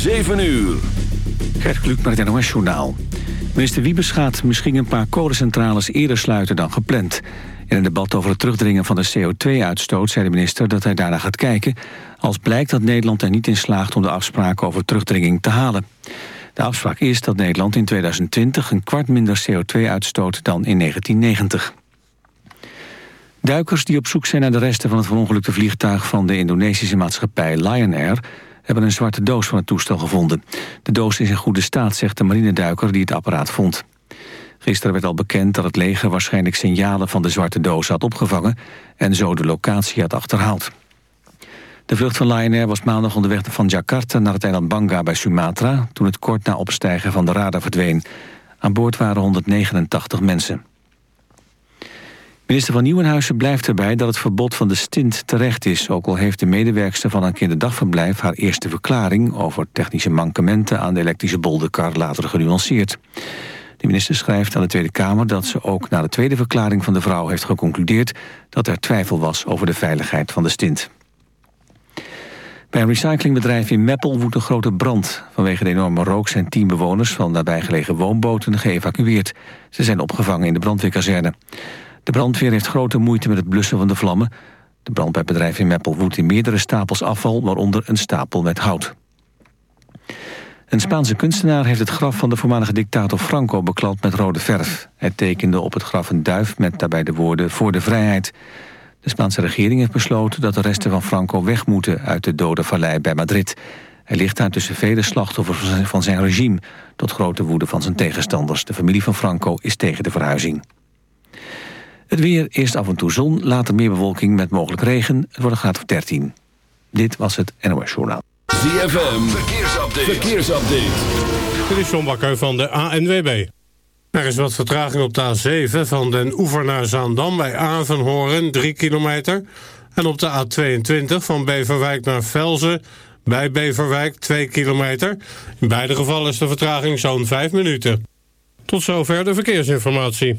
7 uur. Gert Kluk met het NOS-journaal. Minister Wiebes gaat misschien een paar kolencentrales eerder sluiten dan gepland. In een debat over het terugdringen van de CO2-uitstoot zei de minister dat hij daarna gaat kijken... als blijkt dat Nederland er niet in slaagt om de afspraken over terugdringing te halen. De afspraak is dat Nederland in 2020 een kwart minder CO2 uitstoot dan in 1990. Duikers die op zoek zijn naar de resten van het verongelukte vliegtuig van de Indonesische maatschappij Lion Air hebben een zwarte doos van het toestel gevonden. De doos is in goede staat, zegt de marineduiker die het apparaat vond. Gisteren werd al bekend dat het leger waarschijnlijk signalen van de zwarte doos had opgevangen en zo de locatie had achterhaald. De vlucht van Lion Air was maandag onderweg van Jakarta naar het eiland Banga bij Sumatra... toen het kort na opstijgen van de radar verdween. Aan boord waren 189 mensen. Minister van Nieuwenhuizen blijft erbij dat het verbod van de stint terecht is... ook al heeft de medewerkster van een kinderdagverblijf... haar eerste verklaring over technische mankementen aan de elektrische bolderkar later genuanceerd. De minister schrijft aan de Tweede Kamer dat ze ook na de tweede verklaring van de vrouw heeft geconcludeerd... dat er twijfel was over de veiligheid van de stint. Bij een recyclingbedrijf in Meppel woedt een grote brand. Vanwege de enorme rook zijn tien bewoners van nabijgelegen woonboten geëvacueerd. Ze zijn opgevangen in de brandweerkazerne. De brandweer heeft grote moeite met het blussen van de vlammen. De brand bij het bedrijf in Meppel woedt in meerdere stapels afval... waaronder een stapel met hout. Een Spaanse kunstenaar heeft het graf van de voormalige dictator Franco beklad met rode verf. Hij tekende op het graf een duif met daarbij de woorden voor de vrijheid. De Spaanse regering heeft besloten dat de resten van Franco weg moeten uit de dode vallei bij Madrid. Hij ligt daar tussen vele slachtoffers van zijn regime, tot grote woede van zijn tegenstanders. De familie van Franco is tegen de verhuizing. Het weer, eerst af en toe zon, later meer bewolking met mogelijk regen. Het wordt een graad of 13. Dit was het NOS Journaal. ZFM, verkeersupdate. verkeersupdate. Dit is John Bakker van de ANWB. Er is wat vertraging op de A7 van den Oever naar Zaandam... bij Avenhoorn, 3 kilometer. En op de A22 van Beverwijk naar Velzen... bij Beverwijk, 2 kilometer. In beide gevallen is de vertraging zo'n 5 minuten. Tot zover de verkeersinformatie.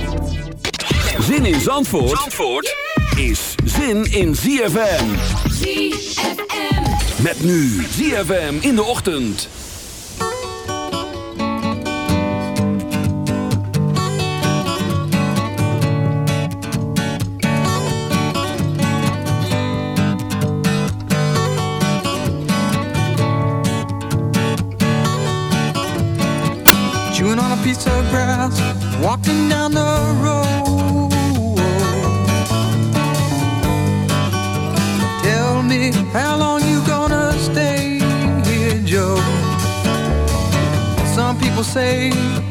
Zin in Zandvoort, Zandvoort is zin in ZFM. ZFM. Met nu ZFM in de ochtend. chewing on a piece of grass, walking down the road. will say.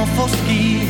non foschi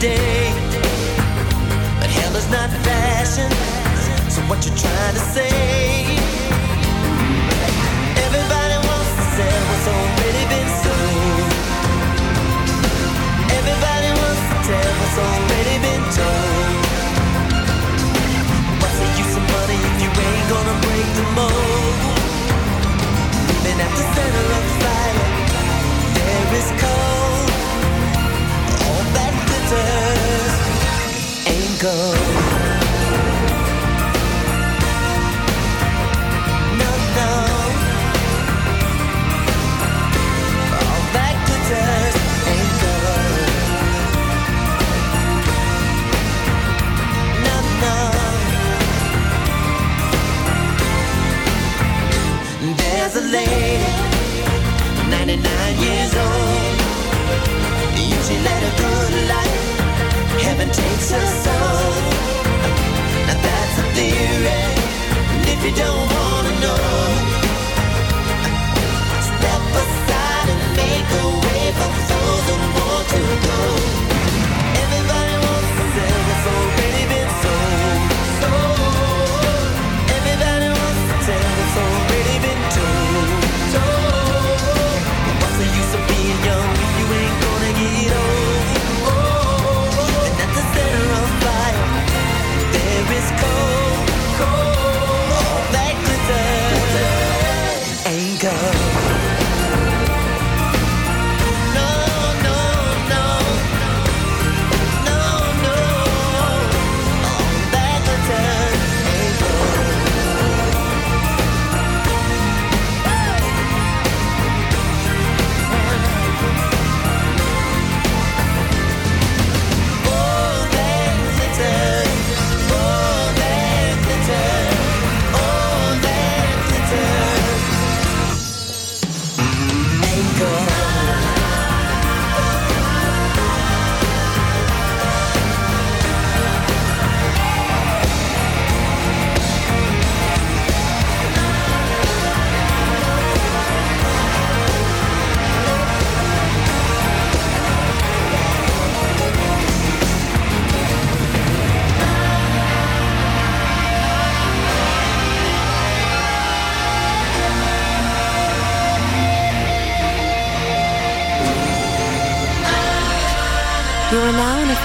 Day. But hell is not fashion. So what you trying to say? Everybody wants to sell what's already been sold. Everybody wants to tell what's already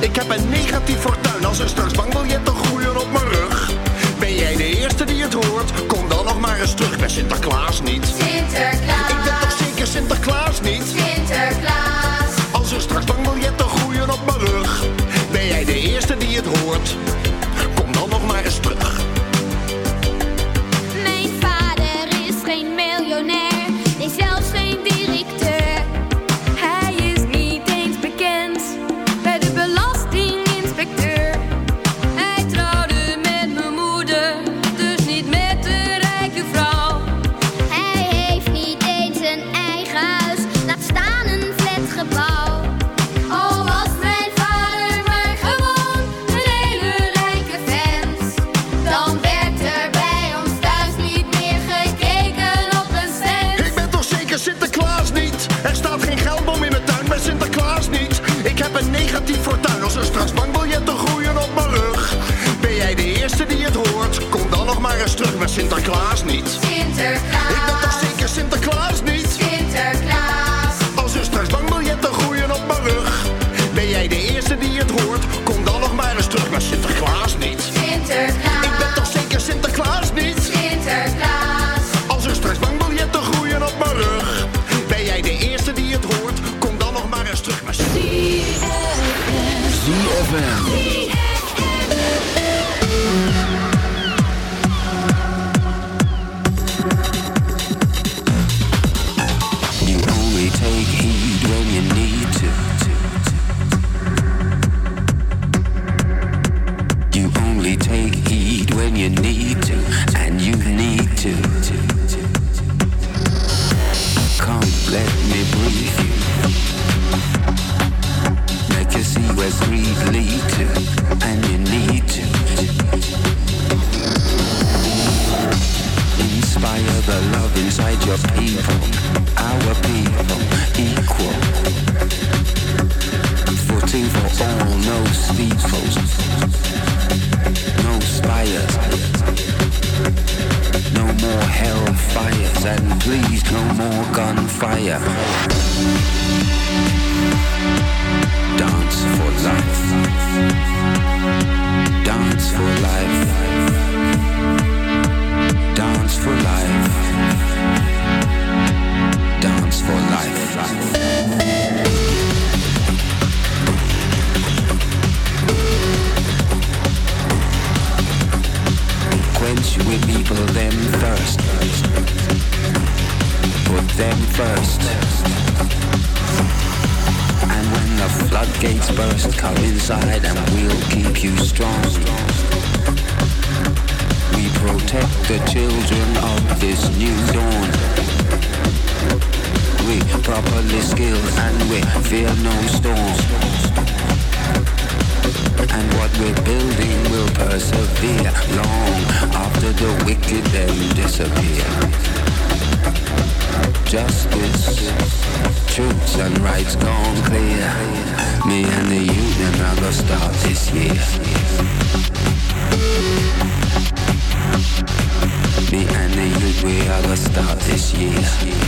Ik heb een negatief fortuin als een straks bang wil je te groeien op mijn rug. Ben jij de eerste die het hoort? Kom dan nog maar eens terug bij Sinterklaas niet. Sinterklaas. You.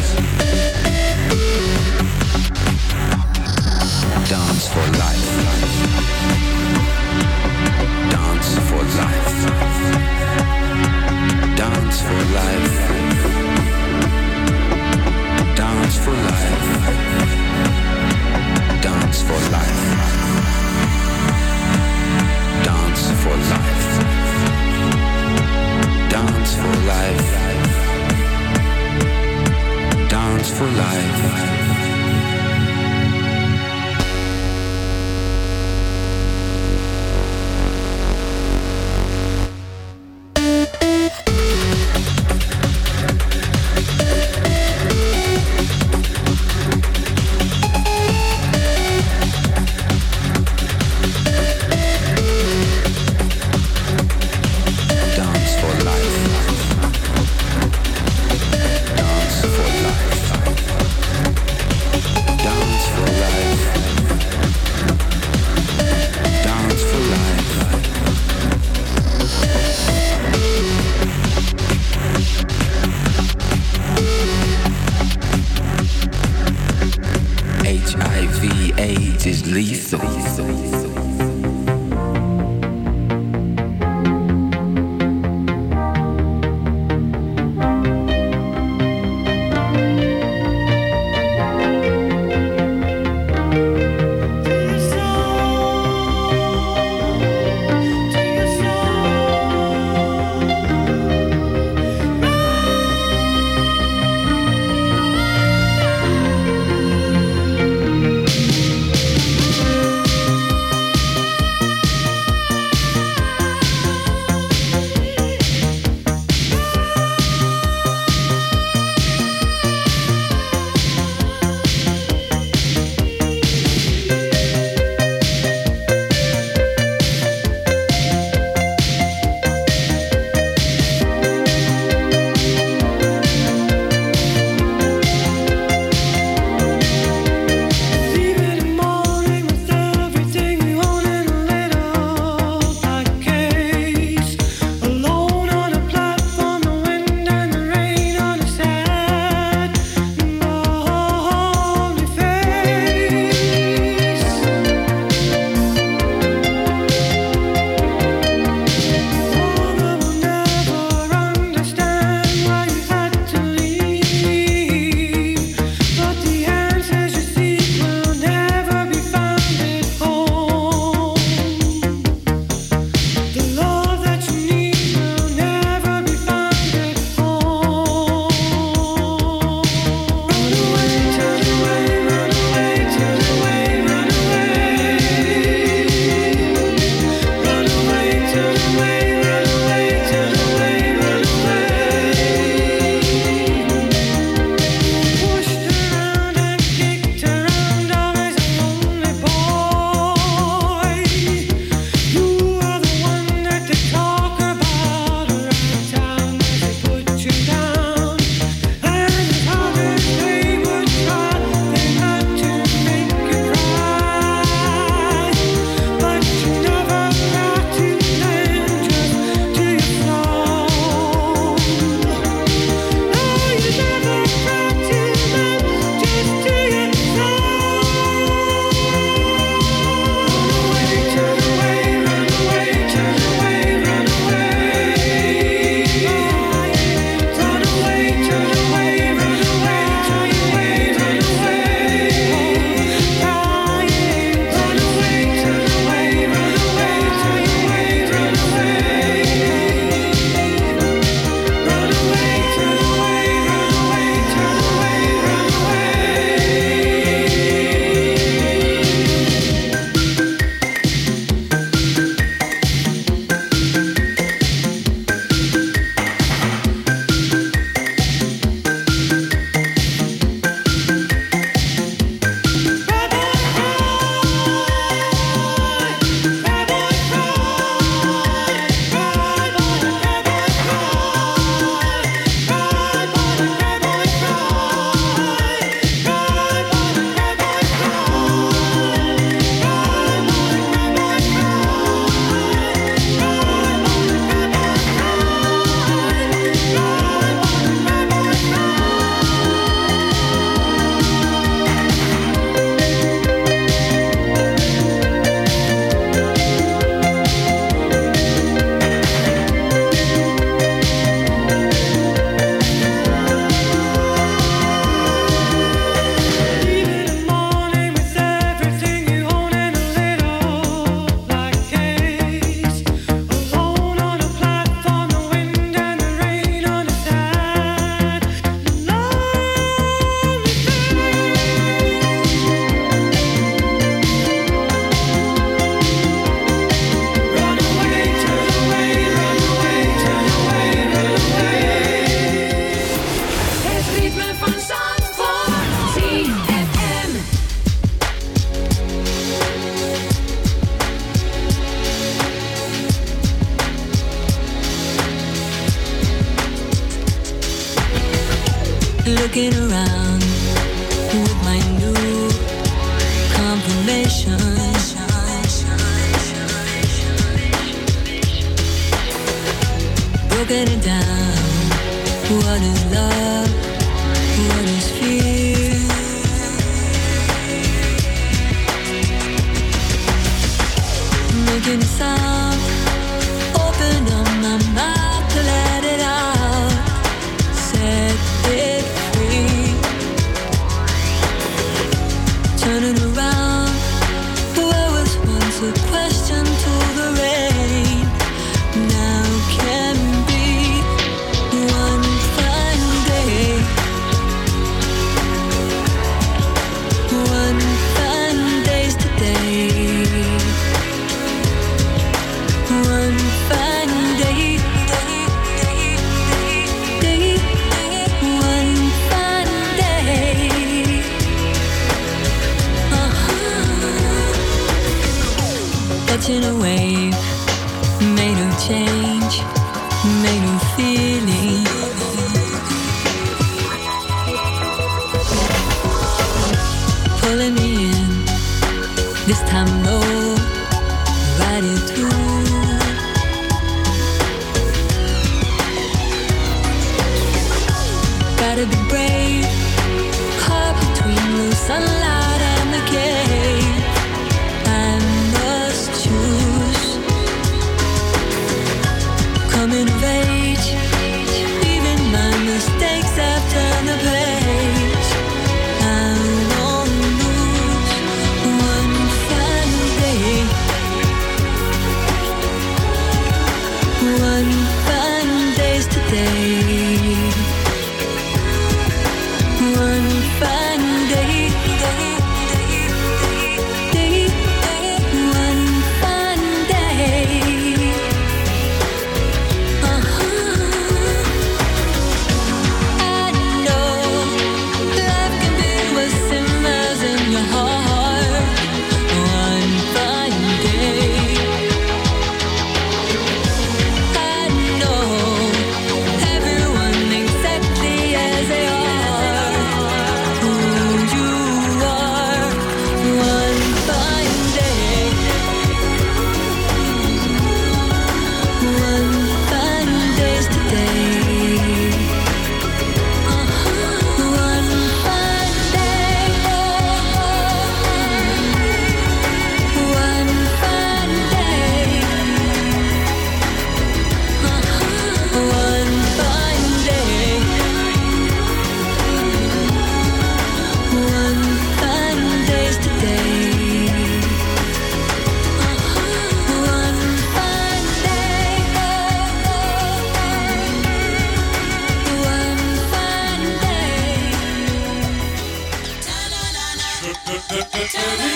eternity.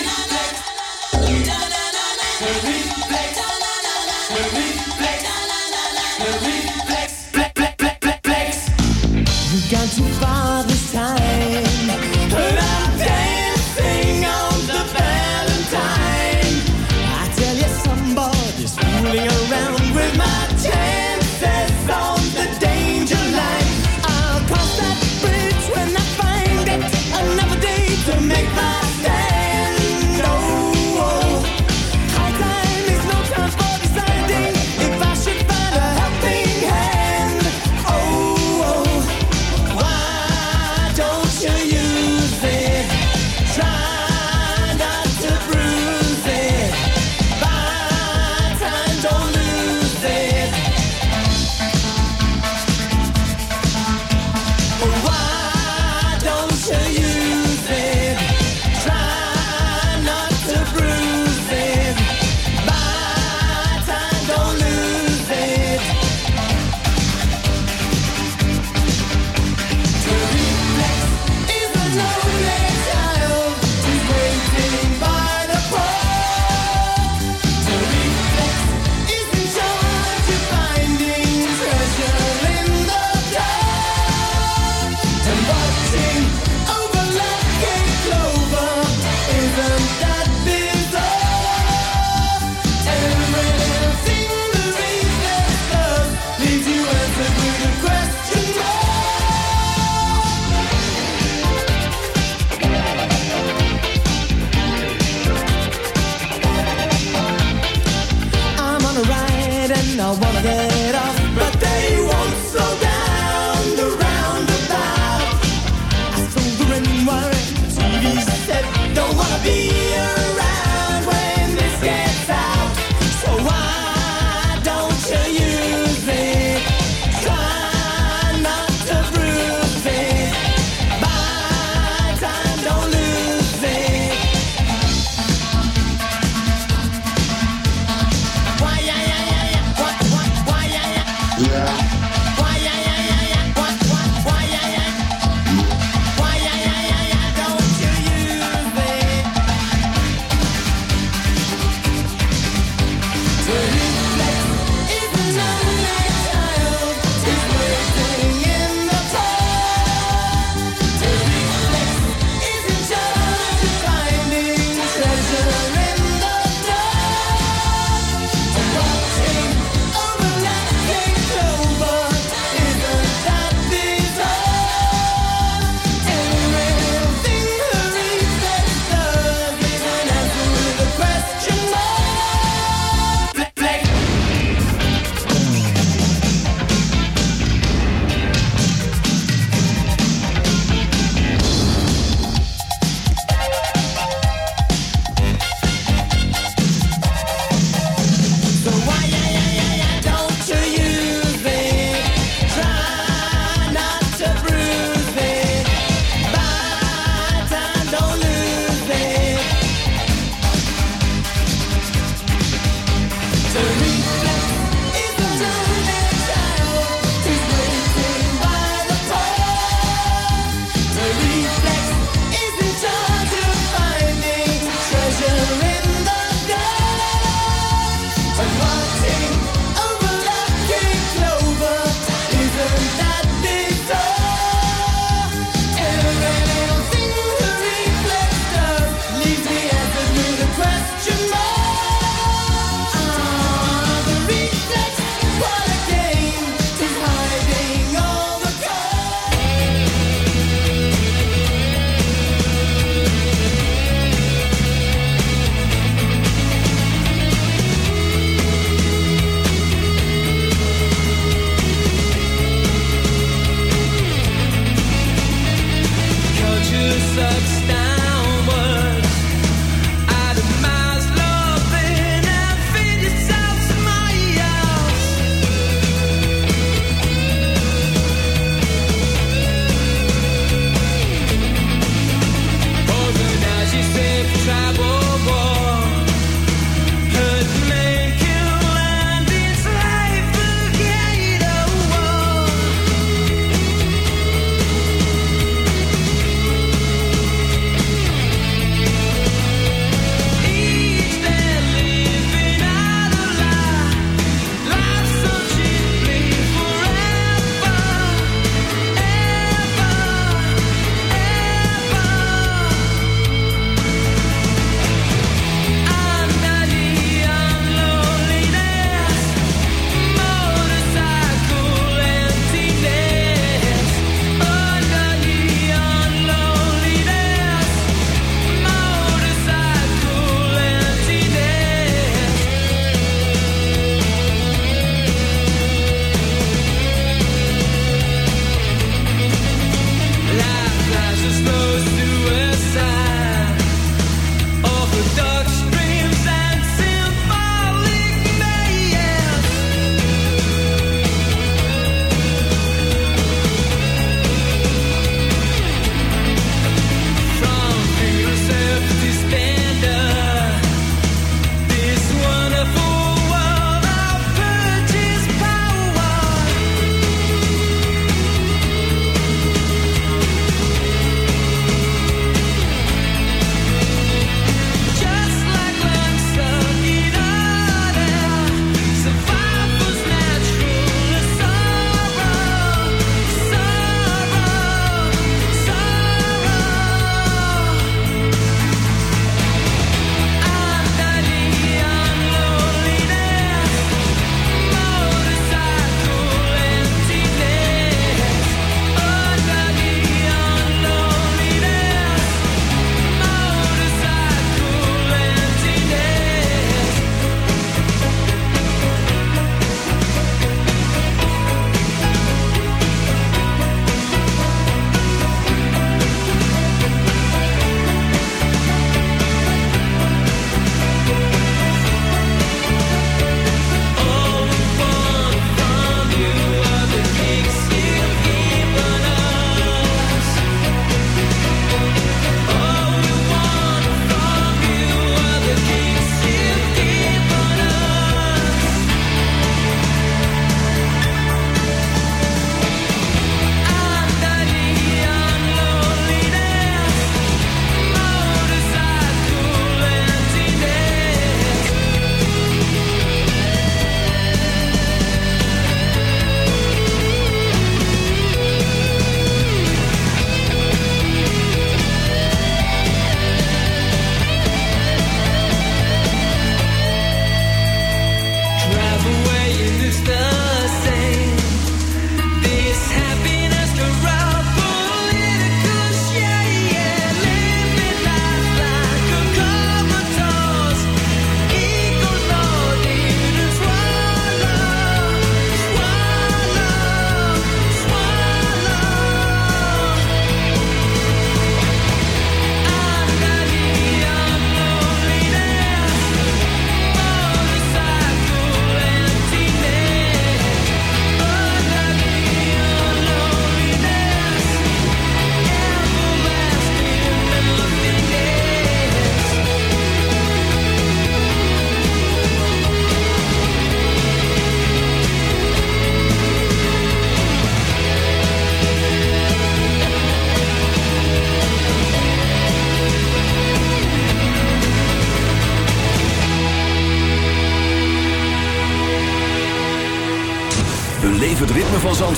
Nou I wanna get off,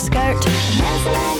skirt.